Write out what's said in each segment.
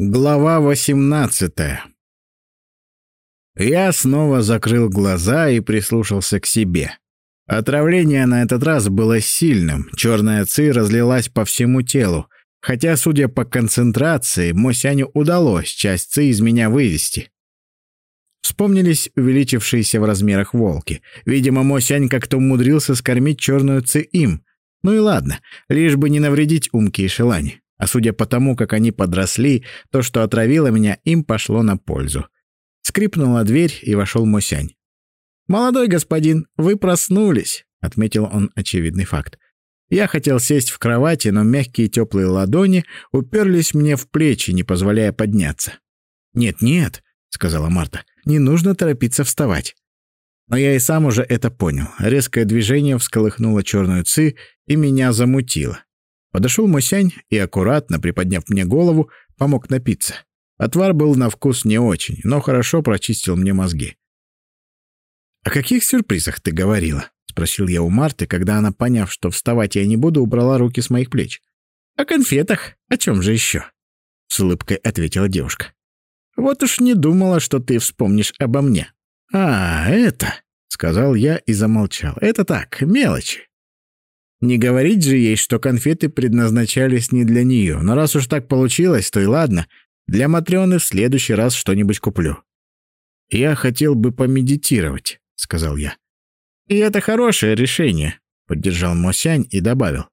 Глава 18 Я снова закрыл глаза и прислушался к себе. Отравление на этот раз было сильным, черная ци разлилась по всему телу, хотя, судя по концентрации, Мосяню удалось часть ци из меня вывести. Вспомнились увеличившиеся в размерах волки. Видимо, Мосянь как-то умудрился скормить черную ци им. Ну и ладно, лишь бы не навредить Умке и Шелане. А судя по тому, как они подросли, то, что отравило меня, им пошло на пользу. Скрипнула дверь, и вошел Мосянь. «Молодой господин, вы проснулись», — отметил он очевидный факт. Я хотел сесть в кровати, но мягкие теплые ладони уперлись мне в плечи, не позволяя подняться. «Нет-нет», — сказала Марта, — «не нужно торопиться вставать». Но я и сам уже это понял. Резкое движение всколыхнуло черную ци, и меня замутило. Подошел Мосянь и, аккуратно приподняв мне голову, помог напиться. Отвар был на вкус не очень, но хорошо прочистил мне мозги. «О каких сюрпризах ты говорила?» — спросил я у Марты, когда она, поняв, что вставать я не буду, убрала руки с моих плеч. «О конфетах. О чем же еще?» — с улыбкой ответила девушка. «Вот уж не думала, что ты вспомнишь обо мне». «А, это...» — сказал я и замолчал. «Это так, мелочи. Не говорить же ей, что конфеты предназначались не для нее. Но раз уж так получилось, то и ладно. Для Матрёны в следующий раз что-нибудь куплю. «Я хотел бы помедитировать», — сказал я. «И это хорошее решение», — поддержал Мосянь и добавил.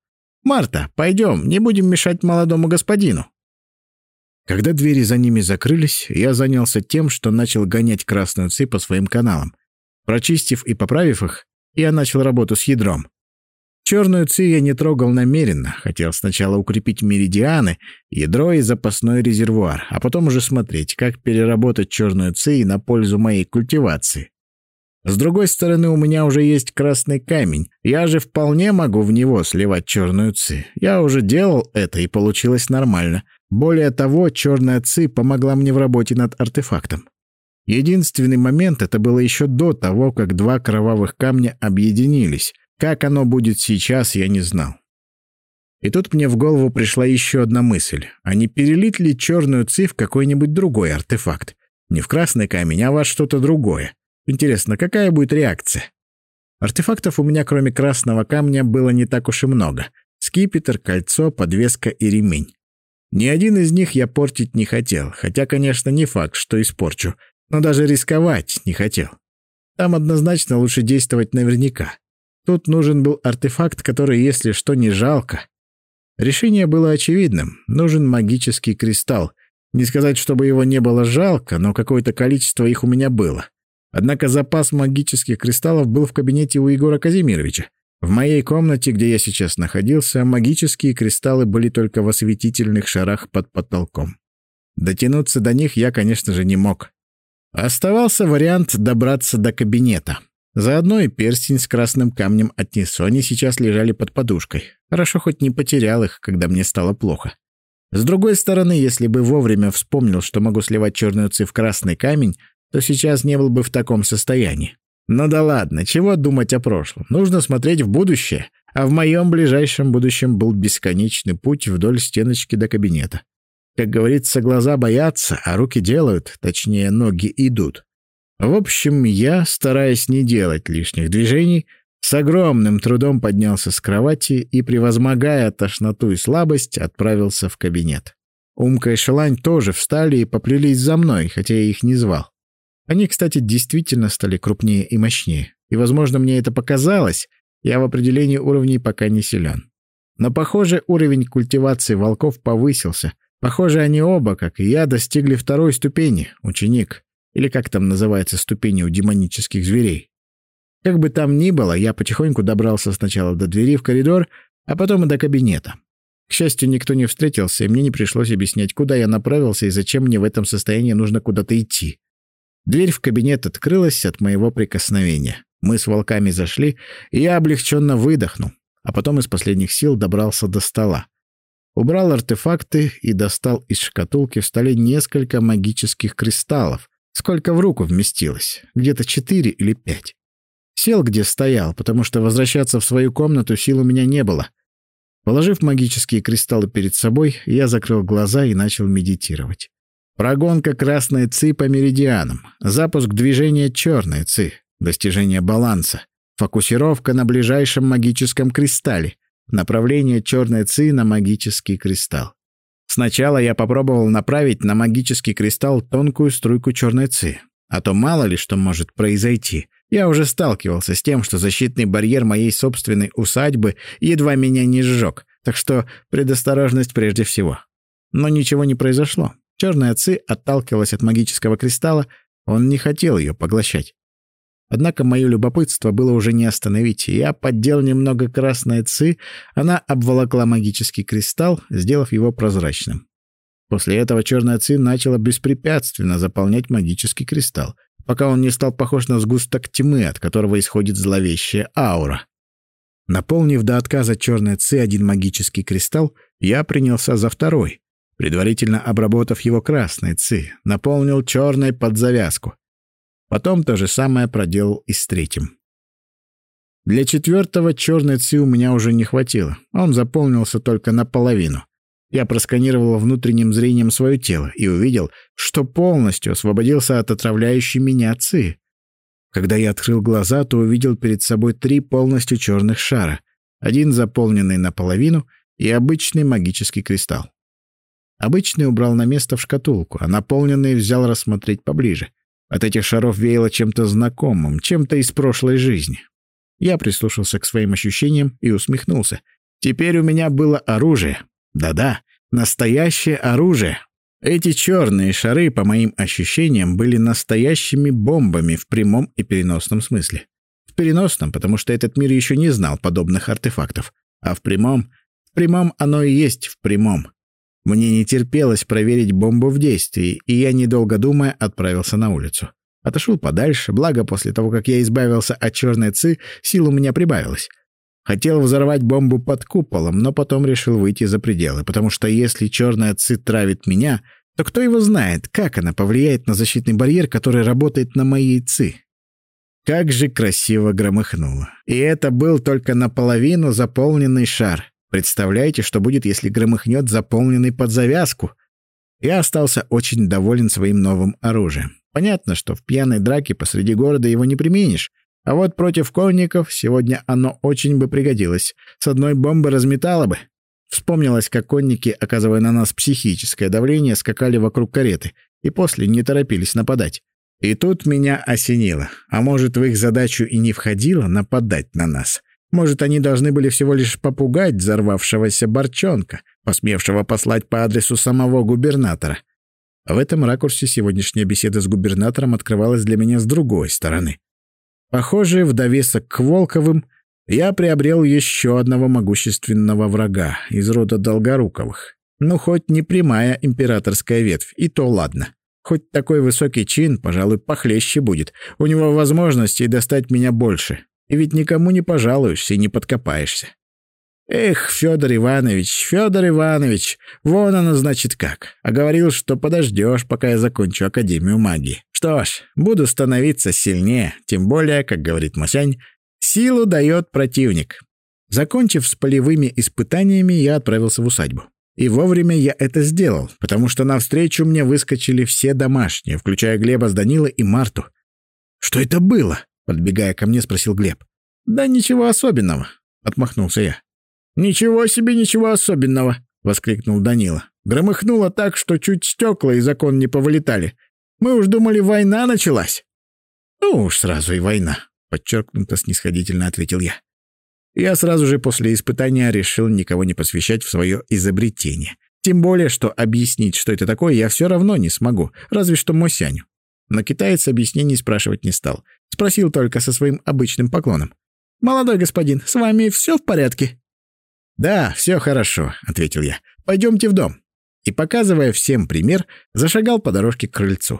«Марта, пойдем, не будем мешать молодому господину». Когда двери за ними закрылись, я занялся тем, что начал гонять красную цепь по своим каналам. Прочистив и поправив их, я начал работу с ядром. Черную ци я не трогал намеренно, хотел сначала укрепить меридианы, ядро и запасной резервуар, а потом уже смотреть, как переработать черную ци на пользу моей культивации. С другой стороны, у меня уже есть красный камень, я же вполне могу в него сливать черную ци. Я уже делал это, и получилось нормально. Более того, черная ци помогла мне в работе над артефактом. Единственный момент это было еще до того, как два кровавых камня объединились — как оно будет сейчас, я не знал. И тут мне в голову пришла еще одна мысль. А не перелить ли черную ци в какой-нибудь другой артефакт? Не в красный камень, а во что-то другое. Интересно, какая будет реакция? Артефактов у меня, кроме красного камня, было не так уж и много. Скипетр, кольцо, подвеска и ремень. Ни один из них я портить не хотел, хотя, конечно, не факт, что испорчу, но даже рисковать не хотел. Там однозначно лучше действовать наверняка. Тут нужен был артефакт, который, если что, не жалко. Решение было очевидным. Нужен магический кристалл. Не сказать, чтобы его не было жалко, но какое-то количество их у меня было. Однако запас магических кристаллов был в кабинете у Егора Казимировича. В моей комнате, где я сейчас находился, магические кристаллы были только в осветительных шарах под потолком. Дотянуться до них я, конечно же, не мог. Оставался вариант добраться до кабинета. Заодно и перстень с красным камнем от Нису. Они сейчас лежали под подушкой. Хорошо хоть не потерял их, когда мне стало плохо. С другой стороны, если бы вовремя вспомнил, что могу сливать черную ци в красный камень, то сейчас не был бы в таком состоянии. Ну да ладно, чего думать о прошлом? Нужно смотреть в будущее. А в моем ближайшем будущем был бесконечный путь вдоль стеночки до кабинета. Как говорится, глаза боятся, а руки делают, точнее, ноги идут. В общем, я, стараясь не делать лишних движений, с огромным трудом поднялся с кровати и, превозмогая тошноту и слабость, отправился в кабинет. Умка и Шелань тоже встали и поплелись за мной, хотя я их не звал. Они, кстати, действительно стали крупнее и мощнее. И, возможно, мне это показалось, я в определении уровней пока не силен. Но, похоже, уровень культивации волков повысился. Похоже, они оба, как и я, достигли второй ступени, ученик или как там называется ступени у демонических зверей. Как бы там ни было, я потихоньку добрался сначала до двери в коридор, а потом и до кабинета. К счастью, никто не встретился, и мне не пришлось объяснять, куда я направился и зачем мне в этом состоянии нужно куда-то идти. Дверь в кабинет открылась от моего прикосновения. Мы с волками зашли, и я облегченно выдохнул, а потом из последних сил добрался до стола. Убрал артефакты и достал из шкатулки в столе несколько магических кристаллов, Сколько в руку вместилось? Где-то четыре или пять. Сел, где стоял, потому что возвращаться в свою комнату сил у меня не было. Положив магические кристаллы перед собой, я закрыл глаза и начал медитировать. Прогонка красной ЦИ по меридианам, запуск движения черной ЦИ, достижение баланса, фокусировка на ближайшем магическом кристалле, направление черной ЦИ на магический кристалл. Сначала я попробовал направить на магический кристалл тонкую струйку черной ци. А то мало ли что может произойти. Я уже сталкивался с тем, что защитный барьер моей собственной усадьбы едва меня не сжег, так что предосторожность прежде всего. Но ничего не произошло. Черная ци отталкивалась от магического кристалла, он не хотел ее поглощать. Однако мое любопытство было уже не остановить, и я поддел немного красной ци, она обволокла магический кристалл, сделав его прозрачным. После этого черная ци начала беспрепятственно заполнять магический кристалл, пока он не стал похож на сгусток тьмы, от которого исходит зловещая аура. Наполнив до отказа черной ци один магический кристалл, я принялся за второй, предварительно обработав его красной ци, наполнил черной под завязку — Потом то же самое проделал и с третьим. Для четвертого черной ци у меня уже не хватило. Он заполнился только наполовину. Я просканировал внутренним зрением свое тело и увидел, что полностью освободился от отравляющей меня ци. Когда я открыл глаза, то увидел перед собой три полностью черных шара. Один заполненный наполовину и обычный магический кристалл. Обычный убрал на место в шкатулку, а наполненный взял рассмотреть поближе. От этих шаров веяло чем-то знакомым, чем-то из прошлой жизни. Я прислушался к своим ощущениям и усмехнулся. Теперь у меня было оружие. Да-да, настоящее оружие. Эти черные шары, по моим ощущениям, были настоящими бомбами в прямом и переносном смысле. В переносном, потому что этот мир еще не знал подобных артефактов. А в прямом... В прямом оно и есть в прямом. Мне не терпелось проверить бомбу в действии, и я, недолго думая, отправился на улицу. Отошел подальше, благо после того, как я избавился от черной ци, сил у меня прибавилось. Хотел взорвать бомбу под куполом, но потом решил выйти за пределы, потому что если черная ци травит меня, то кто его знает, как она повлияет на защитный барьер, который работает на моей ци. Как же красиво громыхнуло. И это был только наполовину заполненный шар. Представляете, что будет, если громыхнет заполненный под завязку? Я остался очень доволен своим новым оружием. Понятно, что в пьяной драке посреди города его не применишь, а вот против конников сегодня оно очень бы пригодилось. С одной бомбы разметало бы. Вспомнилось, как конники, оказывая на нас психическое давление, скакали вокруг кареты и после не торопились нападать. И тут меня осенило. А может, в их задачу и не входило нападать на нас. Может, они должны были всего лишь попугать взорвавшегося борчонка, посмевшего послать по адресу самого губернатора. В этом ракурсе сегодняшняя беседа с губернатором открывалась для меня с другой стороны. Похоже, в довесок к Волковым я приобрел еще одного могущественного врага из рода Долгоруковых. Ну, хоть не прямая императорская ветвь, и то ладно. Хоть такой высокий чин, пожалуй, похлеще будет. У него возможностей достать меня больше. И ведь никому не пожалуешься и не подкопаешься. Эх, Федор Иванович, Федор Иванович, вон оно значит как. А говорил, что подождешь, пока я закончу Академию магии. Что ж, буду становиться сильнее, тем более, как говорит Масянь, силу дает противник. Закончив с полевыми испытаниями, я отправился в усадьбу. И вовремя я это сделал, потому что навстречу мне выскочили все домашние, включая Глеба с Данилой и Марту. Что это было? Подбегая ко мне, спросил Глеб. «Да ничего особенного», — отмахнулся я. «Ничего себе, ничего особенного!» — воскликнул Данила. Громыхнуло так, что чуть стекла из окон не повылетали. Мы уж думали, война началась. «Ну уж сразу и война», — подчеркнуто снисходительно ответил я. Я сразу же после испытания решил никого не посвящать в свое изобретение. Тем более, что объяснить, что это такое, я все равно не смогу, разве что Мосяню. Но китаец объяснений спрашивать не стал. Спросил только со своим обычным поклоном. «Молодой господин, с вами все в порядке?» «Да, все хорошо», — ответил я. «Пойдемте в дом». И, показывая всем пример, зашагал по дорожке к крыльцу.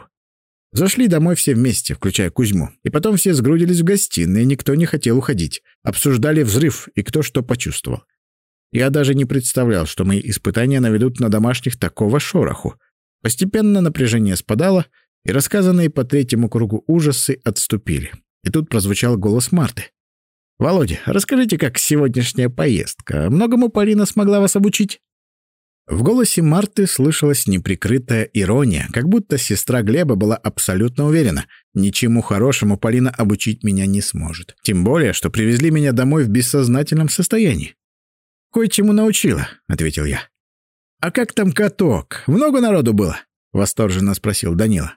Зашли домой все вместе, включая Кузьму. И потом все сгрудились в гостиной, никто не хотел уходить. Обсуждали взрыв и кто что почувствовал. Я даже не представлял, что мои испытания наведут на домашних такого шороху. Постепенно напряжение спадало, и рассказанные по третьему кругу ужасы отступили. И тут прозвучал голос Марты. «Володя, расскажите, как сегодняшняя поездка? Многому Полина смогла вас обучить?» В голосе Марты слышалась неприкрытая ирония, как будто сестра Глеба была абсолютно уверена, ничему хорошему Полина обучить меня не сможет. Тем более, что привезли меня домой в бессознательном состоянии. «Кое-чему научила», — ответил я. «А как там каток? Много народу было?» — восторженно спросил Данила.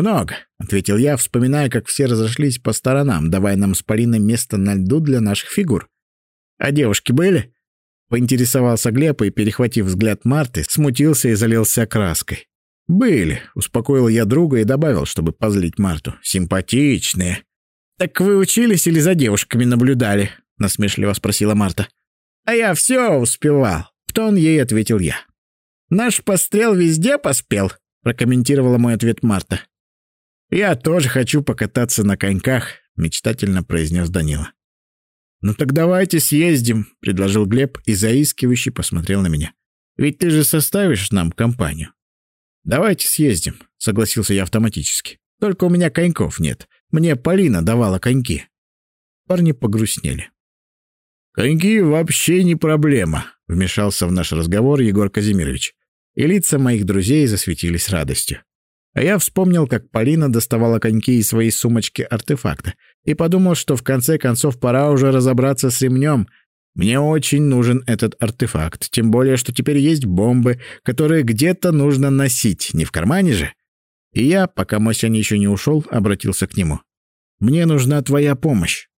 «Много», — ответил я, вспоминая, как все разошлись по сторонам, давая нам с Полиной место на льду для наших фигур. «А девушки были?» Поинтересовался Глеб и, перехватив взгляд Марты, смутился и залился краской. «Были», — успокоил я друга и добавил, чтобы позлить Марту. «Симпатичные». «Так вы учились или за девушками наблюдали?» — насмешливо спросила Марта. «А я все успевал», — в тон ей ответил я. «Наш пострел везде поспел», — прокомментировала мой ответ Марта. «Я тоже хочу покататься на коньках», — мечтательно произнес Данила. «Ну так давайте съездим», — предложил Глеб и заискивающе посмотрел на меня. «Ведь ты же составишь нам компанию». «Давайте съездим», — согласился я автоматически. «Только у меня коньков нет. Мне Полина давала коньки». Парни погрустнели. «Коньки вообще не проблема», — вмешался в наш разговор Егор Казимирович. И лица моих друзей засветились радостью. А я вспомнил, как Полина доставала коньки из своей сумочки артефакта и подумал, что в конце концов пора уже разобраться с ремнем. Мне очень нужен этот артефакт, тем более, что теперь есть бомбы, которые где-то нужно носить, не в кармане же. И я, пока Мосян еще не ушел, обратился к нему. «Мне нужна твоя помощь».